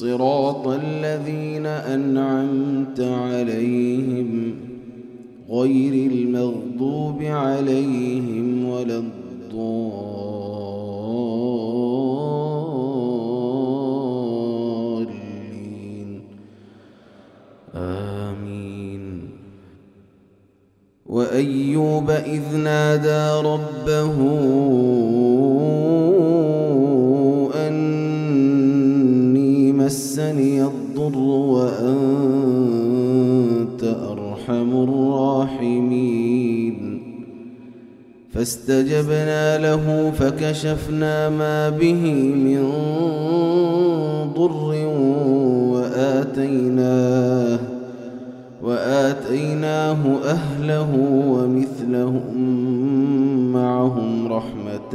صراط الذين أنعمت عليهم غير المغضوب عليهم ولا الضالين. آمين. وأيوب إذ نادى ربه مسني الضر وأنت أرحم الراحمين. فاستجبنا له فكشفنا ما به من ضر وآتيناه وآتيناه أهله ومثلهم معهم رحمة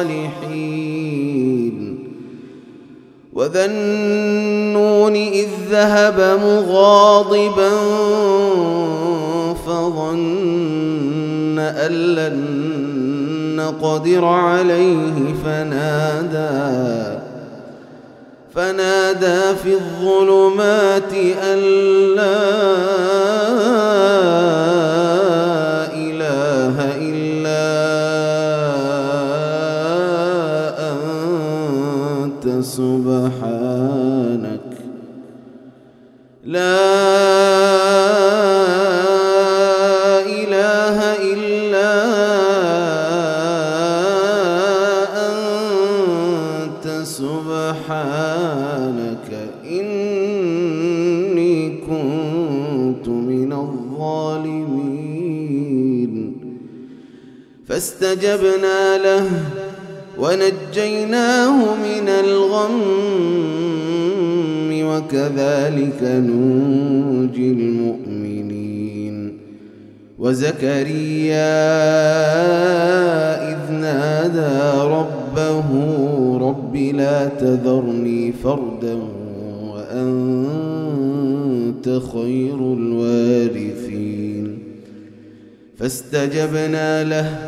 الصالحين. وذا النون إذ ذهب مغاضبا فظن أن لن نقدر عليه فنادى فنادى في الظلمات أن لا سبحانك. لا إله إلا أنت سبحانك. إني كنت من الظالمين. فاستجبنا له. ونجيناه من الغم وكذلك ننجي المؤمنين. وزكريا إذ نادى ربه رب لا تذرني فردا وأنت خير الوارثين. فاستجبنا له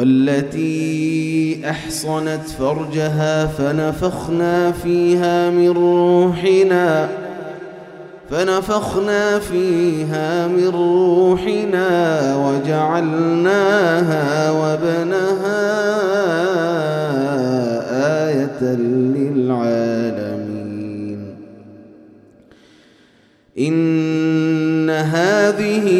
والتي أحصنت فرجها فنفخنا فيها من روحنا فنفخنا فيها من روحنا وجعلناها وابنها آية للعالمين. إن هذه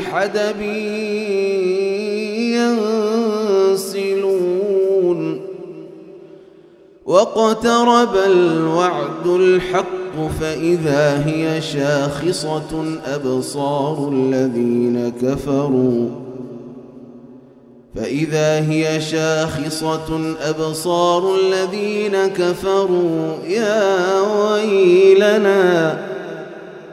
حدب واقترب الوعد الحق فإذا هي شاخصة أبصار الذين كفروا. فإذا هي شاخصة أبصار الذين كفروا يا ويلنا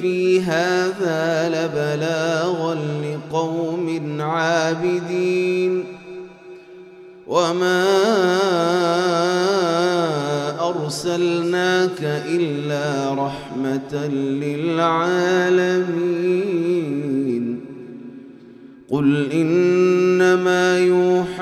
في هذا لبلاغا لقوم عابدين. وما أرسلناك إلا رحمة للعالمين. قل إنما يوحى